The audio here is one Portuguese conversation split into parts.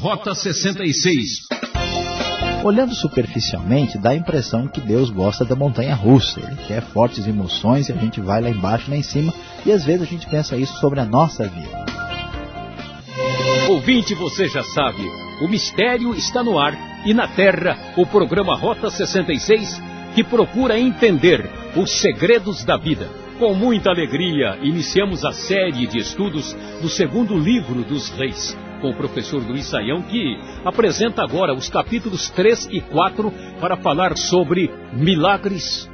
Rota 66 Olhando superficialmente, dá a impressão que Deus gosta da montanha russa. Ele quer fortes emoções e a gente vai lá embaixo, lá em cima, e às vezes a gente pensa isso sobre a nossa vida. Ouvinte, você já sabe, o mistério está no ar e na terra o programa Rota 66 que procura entender os segredos da vida. Com muita alegria, iniciamos a série de estudos do segundo livro dos reis com o professor Luiz Saião, que apresenta agora os capítulos 3 e 4 para falar sobre milagres,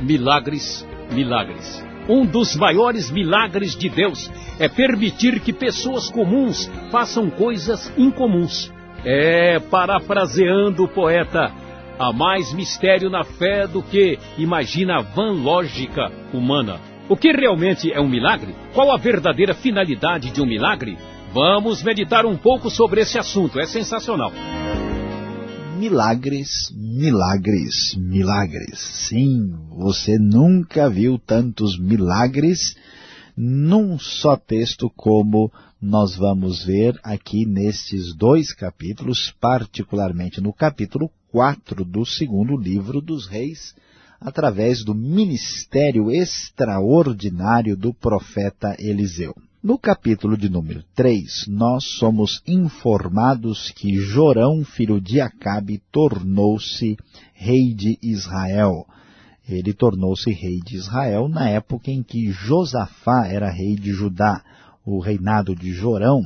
milagres, milagres. Um dos maiores milagres de Deus é permitir que pessoas comuns façam coisas incomuns. É, parafraseando o poeta, há mais mistério na fé do que imagina a vã lógica humana. O que realmente é um milagre? Qual a verdadeira finalidade de um milagre? Vamos meditar um pouco sobre esse assunto, é sensacional. Milagres, milagres, milagres. Sim, você nunca viu tantos milagres num só texto como nós vamos ver aqui nestes dois capítulos, particularmente no capítulo 4 do segundo livro dos reis, através do ministério extraordinário do profeta Eliseu. No capítulo de número 3, nós somos informados que Jorão, filho de Acabe, tornou-se rei de Israel. Ele tornou-se rei de Israel na época em que Josafá era rei de Judá. O reinado de Jorão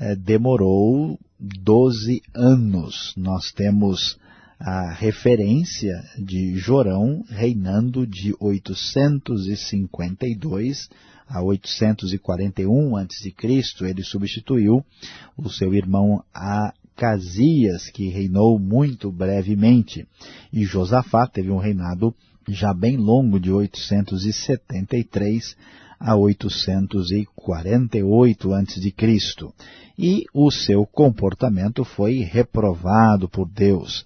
eh, demorou 12 anos. Nós temos a referência de Jorão reinando de 852 a 841 a.C., ele substituiu o seu irmão Acasias, que reinou muito brevemente. E Josafá teve um reinado já bem longo, de 873 a 848 a.C. E o seu comportamento foi reprovado por Deus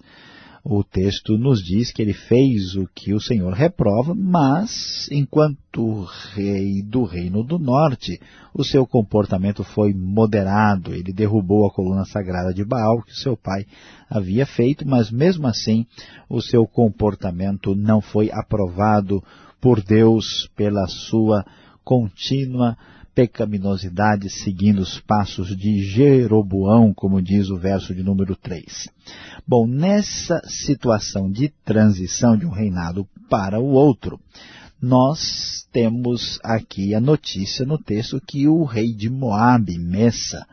o texto nos diz que ele fez o que o Senhor reprova, mas, enquanto rei do reino do norte, o seu comportamento foi moderado. Ele derrubou a coluna sagrada de Baal, que seu pai havia feito, mas mesmo assim o seu comportamento não foi aprovado por Deus pela sua contínua pecaminosidade seguindo os passos de Jeroboão, como diz o verso de número 3. Bom, nessa situação de transição de um reinado para o outro, nós temos aqui a notícia no texto que o rei de Moabe, Messa,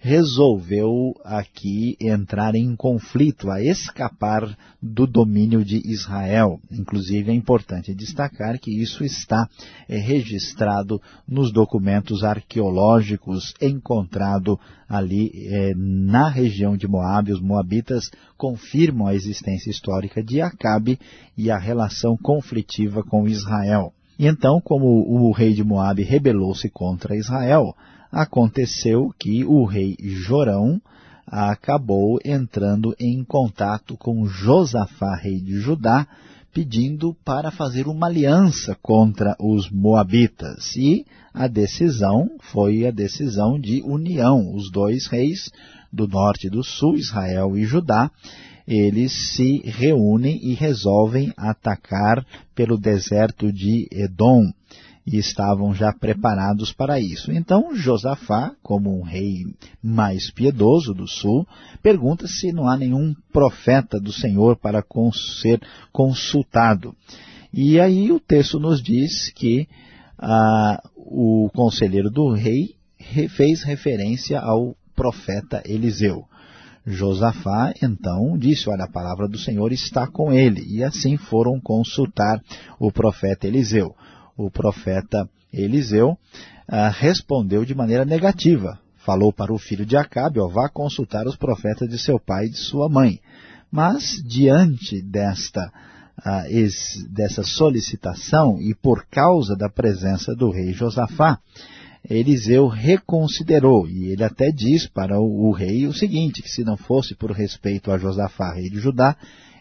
resolveu aqui entrar em conflito, a escapar do domínio de Israel. Inclusive é importante destacar que isso está é, registrado nos documentos arqueológicos encontrado ali é, na região de Moab. Os moabitas confirmam a existência histórica de Acabe e a relação conflitiva com Israel. E então, como o rei de Moab rebelou-se contra Israel, aconteceu que o rei Jorão acabou entrando em contato com Josafá, rei de Judá, pedindo para fazer uma aliança contra os moabitas. E a decisão foi a decisão de união. Os dois reis do norte e do sul, Israel e Judá, eles se reúnem e resolvem atacar pelo deserto de Edom e estavam já preparados para isso. Então Josafá, como um rei mais piedoso do sul, pergunta se não há nenhum profeta do Senhor para ser consultado. E aí o texto nos diz que ah, o conselheiro do rei fez referência ao profeta Eliseu. Josafá, então, disse, olha, a palavra do Senhor está com ele. E assim foram consultar o profeta Eliseu o profeta Eliseu ah, respondeu de maneira negativa. Falou para o filho de Acabe, ó, vá consultar os profetas de seu pai e de sua mãe. Mas, diante desta, ah, dessa solicitação e por causa da presença do rei Josafá, Eliseu reconsiderou, e ele até diz para o, o, rei o seguinte, que se não fosse por respeito a Josafá, rei de Judá,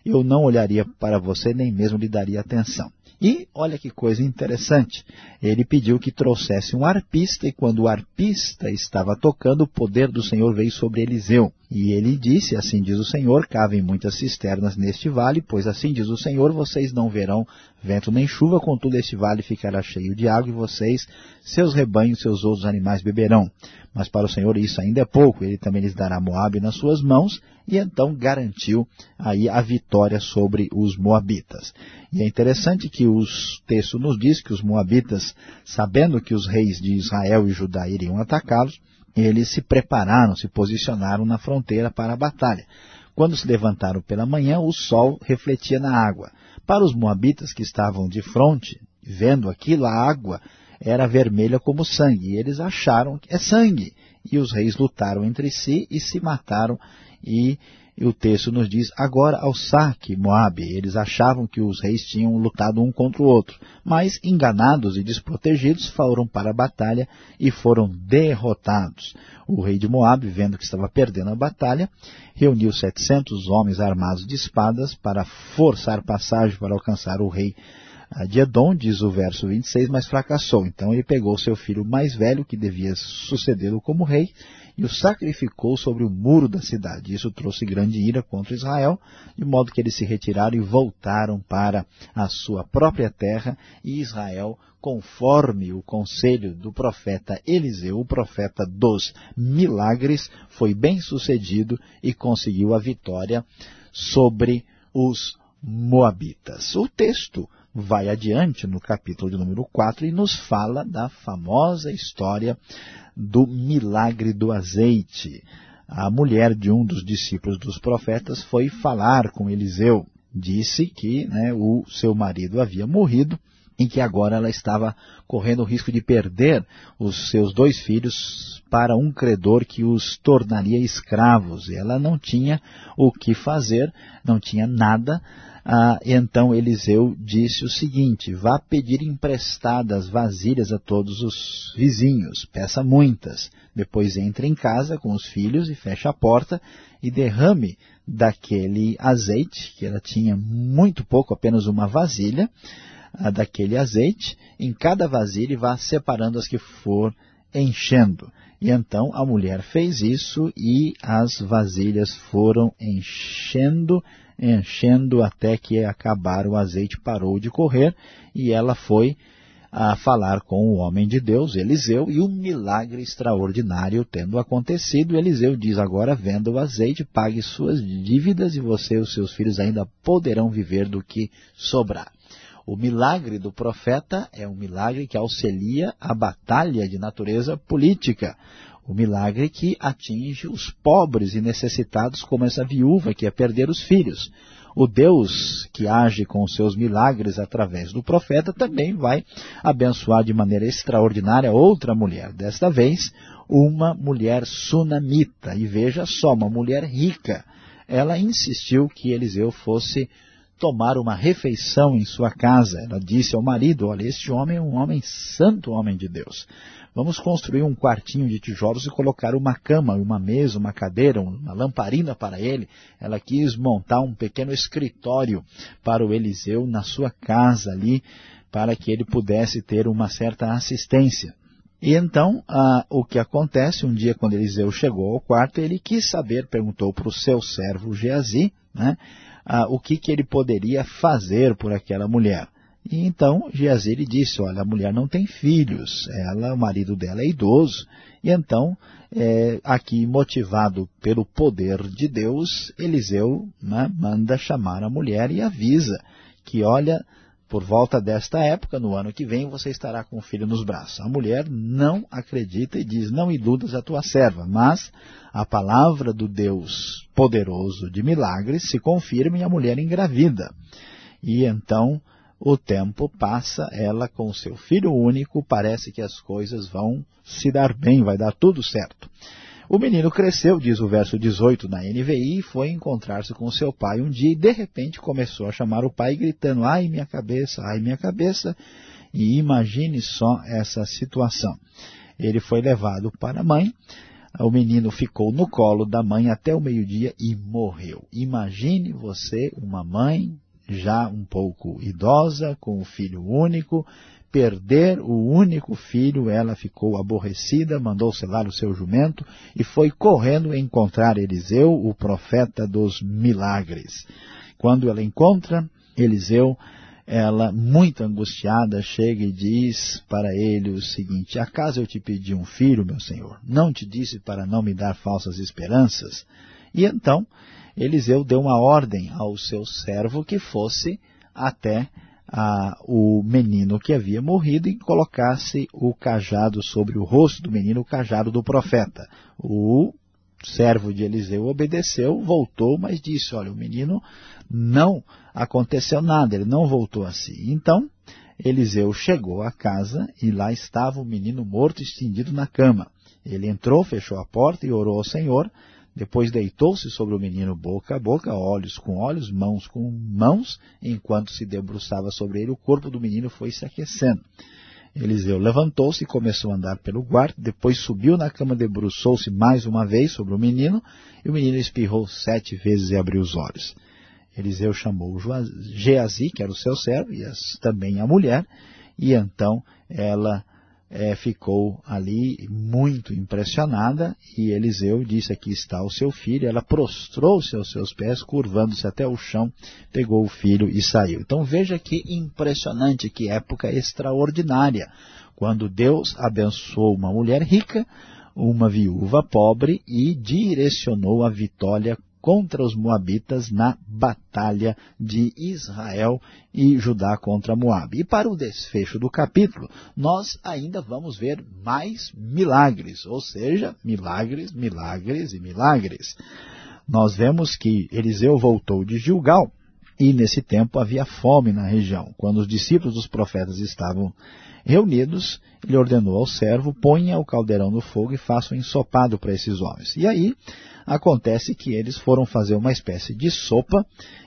eu não olharia para você, nem mesmo lhe daria atenção. E, olha que coisa interessante, ele pediu que trouxesse um arpista, e quando o arpista estava tocando, o poder do Senhor veio sobre Eliseu. E ele disse, assim diz o Senhor, cavem muitas cisternas neste vale, pois assim diz o Senhor, vocês não verão vento nem chuva, contudo este vale ficará cheio de água e vocês, seus rebanhos, seus outros animais beberão. Mas para o Senhor isso ainda é pouco, ele também lhes dará Moabe nas suas mãos, e então garantiu aí a vitória sobre os Moabitas. E é interessante que os textos nos diz que os Moabitas, sabendo que os reis de Israel e Judá iriam atacá-los, eles se prepararam, se posicionaram na fronteira para a batalha. Quando se levantaram pela manhã, o sol refletia na água. Para os moabitas que estavam de frente, vendo aquilo, a água era vermelha como sangue, e eles acharam que é sangue. E os reis lutaram entre si e se mataram, e e o texto nos diz, agora ao saque, Moabe. Eles achavam que os reis tinham lutado um contra o outro, mas enganados e desprotegidos foram para a batalha e foram derrotados. O rei de Moabe, vendo que estava perdendo a batalha, reuniu 700 homens armados de espadas para forçar passagem para alcançar o rei de Edom, diz o verso 26, mas fracassou. Então ele pegou seu filho mais velho, que devia sucedê-lo como rei, e o sacrificou sobre o muro da cidade. Isso trouxe grande ira contra Israel, de modo que eles se retiraram e voltaram para a sua própria terra, e Israel, conforme o conselho do profeta Eliseu, o profeta dos milagres, foi bem sucedido e conseguiu a vitória sobre os Moabitas. O texto vai adiante no capítulo de número 4 e nos fala da famosa história do milagre do azeite. A mulher de um dos discípulos dos profetas foi falar com Eliseu. Disse que né, o seu marido havia morrido e que agora ela estava correndo o risco de perder os seus dois filhos para um credor que os tornaria escravos. E ela não tinha o que fazer, não tinha nada, ah, então Eliseu disse o seguinte, vá pedir emprestadas vasilhas a todos os vizinhos, peça muitas, depois entre em casa com os filhos e feche a porta e derrame daquele azeite, que ela tinha muito pouco, apenas uma vasilha, ah, daquele azeite, em cada vasilha e vá separando as que for enchendo. E então a mulher fez isso e as vasilhas foram enchendo enchendo até que acabar o azeite parou de correr e ela foi a falar com o homem de Deus, Eliseu, e um milagre extraordinário tendo acontecido, Eliseu diz, agora venda o azeite, pague suas dívidas e você e os seus filhos ainda poderão viver do que sobrar. O milagre do profeta é um milagre que auxilia a batalha de natureza política. O milagre que atinge os pobres e necessitados, como essa viúva que ia perder os filhos. O Deus que age com os seus milagres através do profeta também vai abençoar de maneira extraordinária outra mulher. Desta vez, uma mulher sunamita. E veja só, uma mulher rica. Ela insistiu que Eliseu fosse tomar uma refeição em sua casa. Ela disse ao marido, olha, este homem é um homem santo, homem de Deus. Vamos construir um quartinho de tijolos e colocar uma cama, uma mesa, uma cadeira, uma lamparina para ele. Ela quis montar um pequeno escritório para o Eliseu na sua casa ali, para que ele pudesse ter uma certa assistência. E então, ah, o que acontece, um dia quando Eliseu chegou ao quarto, ele quis saber, perguntou para o seu servo Geazi, né, ah, o que, que ele poderia fazer por aquela mulher. E então Geazi disse, olha, a mulher não tem filhos, ela, o marido dela é idoso, e então, é, aqui motivado pelo poder de Deus, Eliseu né, manda chamar a mulher e avisa que, olha, por volta desta época, no ano que vem, você estará com o filho nos braços. A mulher não acredita e diz, não iludas a tua serva, mas a palavra do Deus poderoso de milagres se confirma e a mulher engravida. E então o tempo passa, ela com seu filho único, parece que as coisas vão se dar bem, vai dar tudo certo. O menino cresceu, diz o verso 18 na NVI, e foi encontrar-se com seu pai um dia e de repente começou a chamar o pai gritando, ai minha cabeça, ai minha cabeça, e imagine só essa situação. Ele foi levado para a mãe, o menino ficou no colo da mãe até o meio-dia e morreu. Imagine você, uma mãe, já um pouco idosa, com um filho único, perder o único filho, ela ficou aborrecida, mandou selar o seu jumento e foi correndo encontrar Eliseu, o profeta dos milagres. Quando ela encontra Eliseu, ela, muito angustiada, chega e diz para ele o seguinte, acaso eu te pedi um filho, meu senhor? Não te disse para não me dar falsas esperanças? E então, Eliseu deu uma ordem ao seu servo que fosse até a, o menino que havia morrido e colocasse o cajado sobre o rosto do menino, o cajado do profeta. O servo de Eliseu obedeceu, voltou, mas disse, olha, o menino não aconteceu nada, ele não voltou assim. Então, Eliseu chegou à casa e lá estava o menino morto estendido na cama. Ele entrou, fechou a porta e orou ao Senhor, depois deitou-se sobre o menino boca a boca, olhos com olhos, mãos com mãos, enquanto se debruçava sobre ele, o corpo do menino foi se aquecendo. Eliseu levantou-se e começou a andar pelo quarto, depois subiu na cama, debruçou-se mais uma vez sobre o menino, e o menino espirrou sete vezes e abriu os olhos. Eliseu chamou Geazi, que era o seu servo, e as, também a mulher, e então ela é, ficou ali muito impressionada e Eliseu disse, aqui está o seu filho, ela prostrou-se aos seus pés, curvando-se até o chão, pegou o filho e saiu. Então veja que impressionante, que época extraordinária, quando Deus abençoou uma mulher rica, uma viúva pobre e direcionou a vitória contra os Moabitas na batalha de Israel e Judá contra Moab. E para o desfecho do capítulo, nós ainda vamos ver mais milagres, ou seja, milagres, milagres e milagres. Nós vemos que Eliseu voltou de Gilgal e nesse tempo havia fome na região. Quando os discípulos dos profetas estavam reunidos, ele ordenou ao servo, ponha o caldeirão no fogo e faça um ensopado para esses homens. E aí, Acontece que eles foram fazer uma espécie de sopa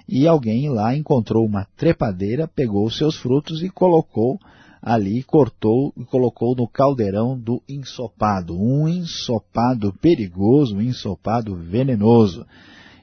e alguém lá encontrou uma trepadeira, pegou os seus frutos e colocou ali, cortou e colocou no caldeirão do ensopado. Um ensopado perigoso, um ensopado venenoso.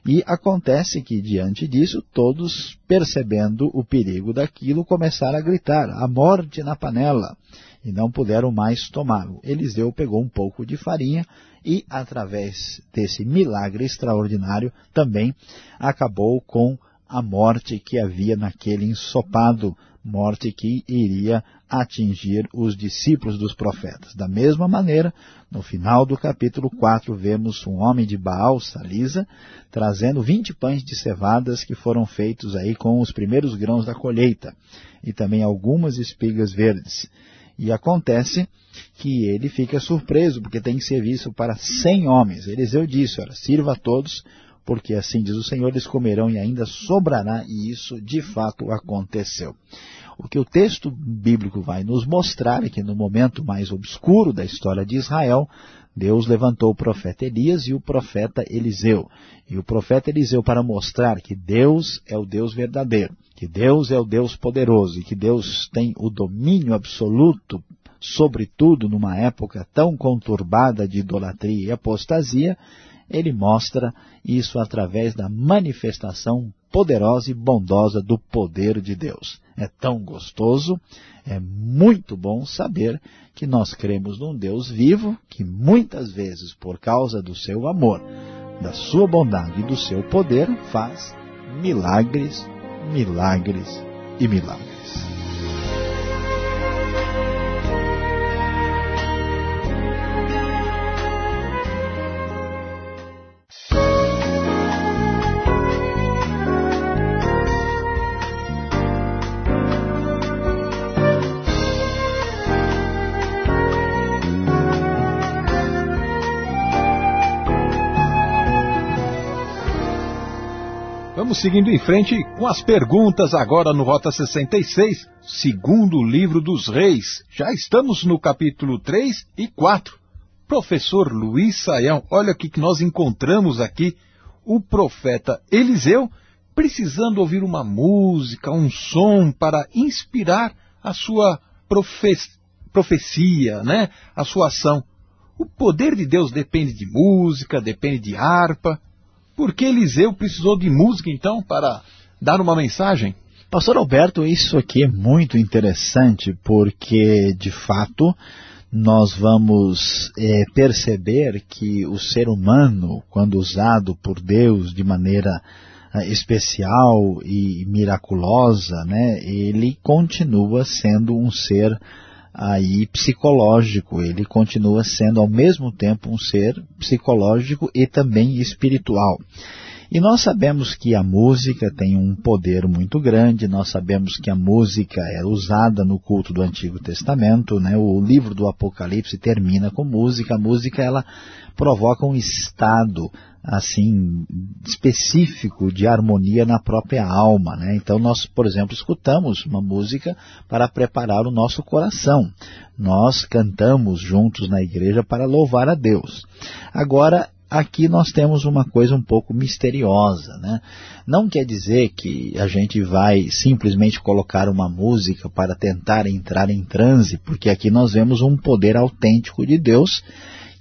E acontece que, diante disso, todos, percebendo o perigo daquilo, começaram a gritar, a morte na panela, e não puderam mais tomá-lo. Eliseu pegou um pouco de farinha, e, através desse milagre extraordinário, também acabou com a morte que havia naquele ensopado, morte que iria atingir os discípulos dos profetas. Da mesma maneira, no final do capítulo 4, vemos um homem de Baal, Salisa, trazendo 20 pães de cevadas que foram feitos aí com os primeiros grãos da colheita, e também algumas espigas verdes. E acontece que ele fica surpreso, porque tem que ser visto para cem homens. Eliseu disse, ora, sirva a todos, porque assim diz o Senhor, eles comerão e ainda sobrará, e isso de fato aconteceu. O que o texto bíblico vai nos mostrar é que no momento mais obscuro da história de Israel, Deus levantou o profeta Elias e o profeta Eliseu. E o profeta Eliseu para mostrar que Deus é o Deus verdadeiro, que Deus é o Deus poderoso e que Deus tem o domínio absoluto sobre tudo numa época tão conturbada de idolatria e apostasia, ele mostra isso através da manifestação poderosa e bondosa do poder de Deus. É tão gostoso, é muito bom saber que nós cremos num Deus vivo que muitas vezes, por causa do seu amor, da sua bondade e do seu poder, faz milagres, milagres e milagres. Vamos seguindo em frente com as perguntas agora no Rota 66, segundo livro dos reis. Já estamos no capítulo 3 e 4. Professor Luiz Saião, olha o que nós encontramos aqui. O profeta Eliseu precisando ouvir uma música, um som para inspirar a sua profe profecia, né? a sua ação. O poder de Deus depende de música, depende de harpa. Por que Eliseu precisou de música, então, para dar uma mensagem? Pastor Alberto, isso aqui é muito interessante porque, de fato, nós vamos é, perceber que o ser humano, quando usado por Deus de maneira é, especial e miraculosa, né, ele continua sendo um ser aí psicológico, ele continua sendo ao mesmo tempo um ser psicológico e também espiritual. E nós sabemos que a música tem um poder muito grande, nós sabemos que a música é usada no culto do Antigo Testamento, né? o livro do Apocalipse termina com música, a música ela provoca um estado assim específico de harmonia na própria alma, né? Então nós, por exemplo, escutamos uma música para preparar o nosso coração. Nós cantamos juntos na igreja para louvar a Deus. Agora, aqui nós temos uma coisa um pouco misteriosa. Né? Não quer dizer que a gente vai simplesmente colocar uma música para tentar entrar em transe, porque aqui nós vemos um poder autêntico de Deus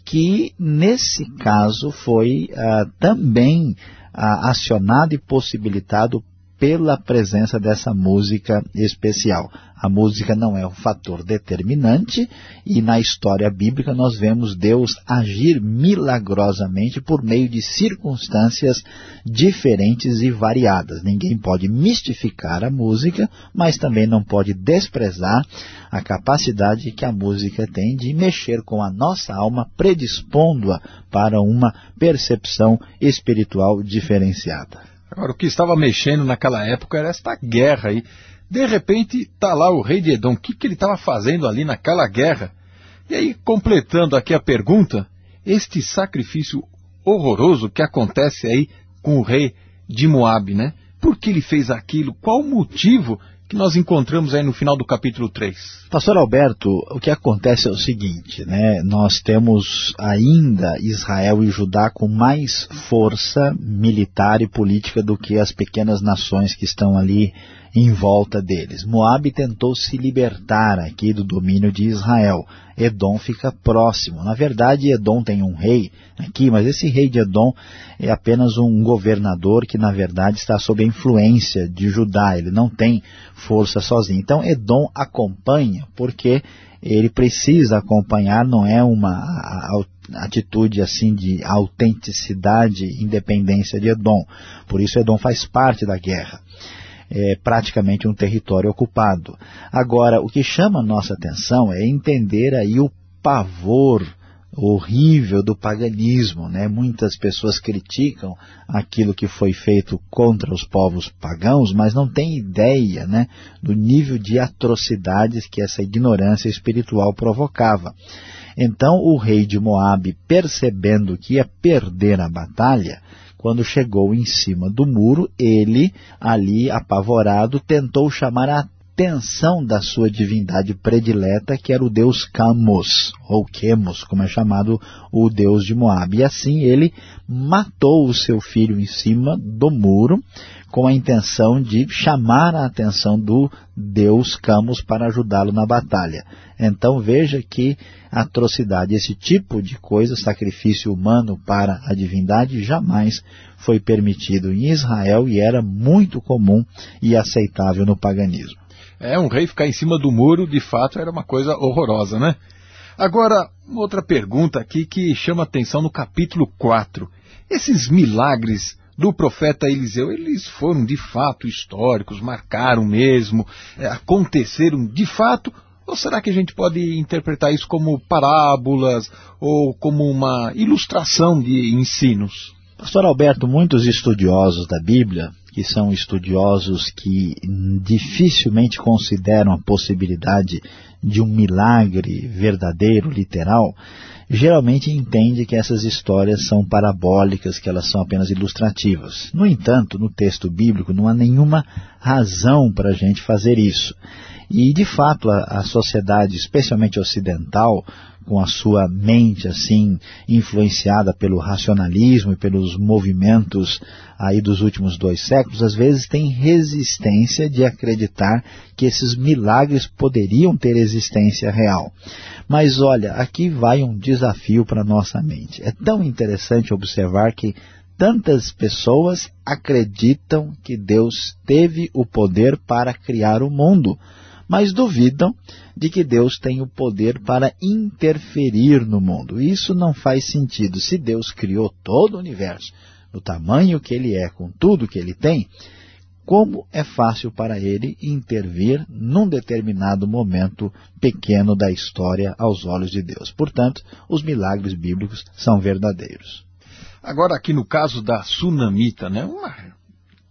que nesse caso foi ah, também ah, acionado e possibilitado pela presença dessa música especial. A música não é um fator determinante e na história bíblica nós vemos Deus agir milagrosamente por meio de circunstâncias diferentes e variadas. Ninguém pode mistificar a música, mas também não pode desprezar a capacidade que a música tem de mexer com a nossa alma, predispondo-a para uma percepção espiritual diferenciada. Agora, o que estava mexendo naquela época era esta guerra aí. De repente, está lá o rei de Edom. O que, que ele estava fazendo ali naquela guerra? E aí, completando aqui a pergunta, este sacrifício horroroso que acontece aí com o rei de Moab, né? Por que ele fez aquilo? Qual o motivo que nós encontramos aí no final do capítulo 3. Pastor Alberto, o que acontece é o seguinte, né? nós temos ainda Israel e Judá com mais força militar e política do que as pequenas nações que estão ali em volta deles. Moab tentou se libertar aqui do domínio de Israel. Edom fica próximo. Na verdade, Edom tem um rei aqui, mas esse rei de Edom é apenas um governador que, na verdade, está sob a influência de Judá. Ele não tem força sozinho. Então, Edom acompanha, porque ele precisa acompanhar, não é uma atitude assim de autenticidade independência de Edom. Por isso, Edom faz parte da guerra é, praticamente um território ocupado. Agora, o que chama a nossa atenção é entender aí o pavor horrível do paganismo, né? Muitas pessoas criticam aquilo que foi feito contra os povos pagãos, mas não têm ideia, né, do nível de atrocidades que essa ignorância espiritual provocava. Então o rei de Moabe, percebendo que ia perder a batalha, quando chegou em cima do muro, ele, ali apavorado, tentou chamar a atenção da sua divindade predileta, que era o deus Camos, ou Quemos, como é chamado o deus de Moab. E assim ele matou o seu filho em cima do muro, com a intenção de chamar a atenção do deus Camus para ajudá-lo na batalha. Então veja que atrocidade, esse tipo de coisa, sacrifício humano para a divindade, jamais foi permitido em Israel e era muito comum e aceitável no paganismo. É, um rei ficar em cima do muro, de fato, era uma coisa horrorosa, né? Agora, outra pergunta aqui que chama atenção no capítulo 4. Esses milagres do profeta Eliseu, eles foram de fato históricos, marcaram mesmo, é, aconteceram de fato, ou será que a gente pode interpretar isso como parábolas ou como uma ilustração de ensinos? Pastor Alberto, muitos estudiosos da Bíblia, que são estudiosos que dificilmente consideram a possibilidade de um milagre verdadeiro, literal, geralmente entende que essas histórias são parabólicas, que elas são apenas ilustrativas. No entanto, no texto bíblico não há nenhuma razão para a gente fazer isso. E, de fato, a, a sociedade, especialmente ocidental, com a sua mente assim influenciada pelo racionalismo e pelos movimentos aí dos últimos dois séculos, às vezes tem resistência de acreditar que esses milagres poderiam ter existência real. Mas olha, aqui vai um desafio para nossa mente. É tão interessante observar que tantas pessoas acreditam que Deus teve o poder para criar o mundo, mas duvidam de que Deus tem o poder para interferir no mundo. Isso não faz sentido. Se Deus criou todo o universo, no tamanho que ele é, com tudo que ele tem, como é fácil para ele intervir num determinado momento pequeno da história aos olhos de Deus. Portanto, os milagres bíblicos são verdadeiros. Agora aqui no caso da Sunamita, né, uma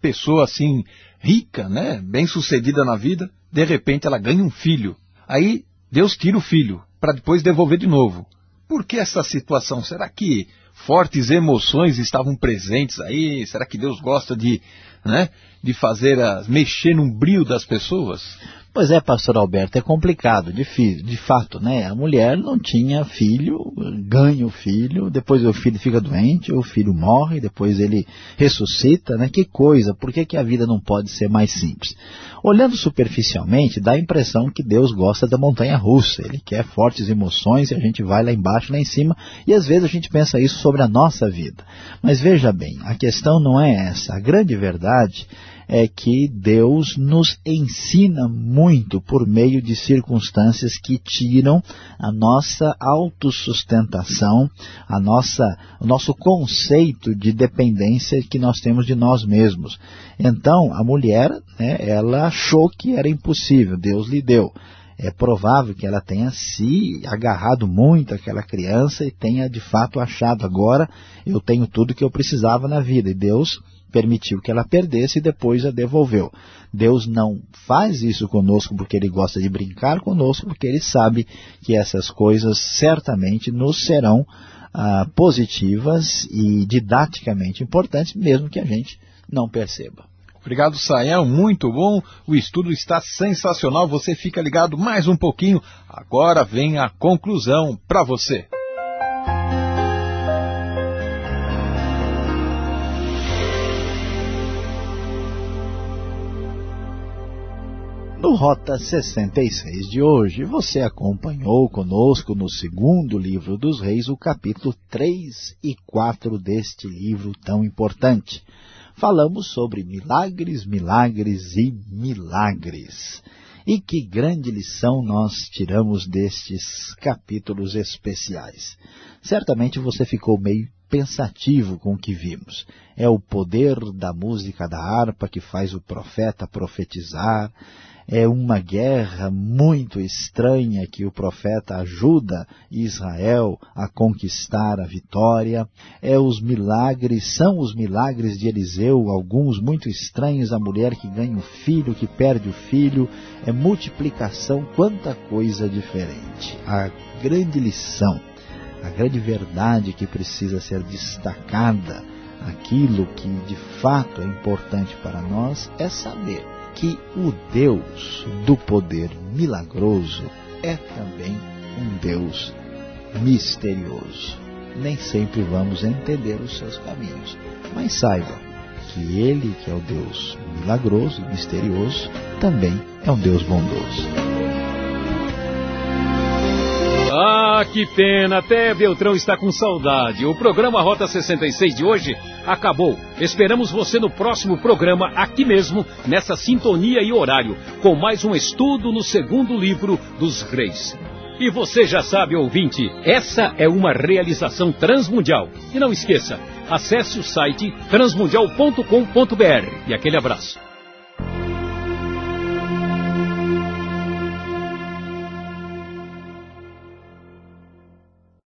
pessoa assim rica, né, bem sucedida na vida, de repente ela ganha um filho. Aí Deus tira o filho para depois devolver de novo. Por que essa situação? Será que fortes emoções estavam presentes aí? Será que Deus gosta de, né, de fazer, a, mexer no brilho das pessoas? Pois é, pastor Alberto, é complicado, difícil, de fato, né? A mulher não tinha filho, ganha o filho, depois o filho fica doente, o filho morre, depois ele ressuscita, né? Que coisa, por que, que a vida não pode ser mais simples? Olhando superficialmente, dá a impressão que Deus gosta da montanha russa, ele quer fortes emoções e a gente vai lá embaixo, lá em cima, e às vezes a gente pensa isso sobre a nossa vida. Mas veja bem, a questão não é essa, a grande verdade é que Deus nos ensina muito por meio de circunstâncias que tiram a nossa autossustentação, a nossa, o nosso conceito de dependência que nós temos de nós mesmos. Então, a mulher, né, ela achou que era impossível, Deus lhe deu é provável que ela tenha se agarrado muito àquela criança e tenha de fato achado agora eu tenho tudo que eu precisava na vida. E Deus permitiu que ela perdesse e depois a devolveu. Deus não faz isso conosco porque Ele gosta de brincar conosco, porque Ele sabe que essas coisas certamente nos serão ah, positivas e didaticamente importantes, mesmo que a gente não perceba. Obrigado, Sayão. Muito bom. O estudo está sensacional. Você fica ligado mais um pouquinho. Agora vem a conclusão para você. No Rota 66 de hoje, você acompanhou conosco no segundo livro dos reis o capítulo 3 e 4 deste livro tão importante. Falamos sobre milagres, milagres e milagres. E que grande lição nós tiramos destes capítulos especiais. Certamente você ficou meio pensativo com o que vimos. É o poder da música da harpa que faz o profeta profetizar, é uma guerra muito estranha que o profeta ajuda Israel a conquistar a vitória. É os milagres, são os milagres de Eliseu, alguns muito estranhos, a mulher que ganha um filho, que perde o filho, é multiplicação, quanta coisa diferente. A grande lição, a grande verdade que precisa ser destacada, aquilo que de fato é importante para nós, é saber que o Deus do poder milagroso é também um Deus misterioso. Nem sempre vamos entender os seus caminhos, mas saiba que Ele, que é o Deus milagroso, misterioso, também é um Deus bondoso. Ah, que pena, até Beltrão está com saudade. O programa Rota 66 de hoje acabou. Esperamos você no próximo programa, aqui mesmo, nessa sintonia e horário, com mais um estudo no segundo livro dos Reis. E você já sabe, ouvinte, essa é uma realização transmundial. E não esqueça, acesse o site transmundial.com.br. E aquele abraço.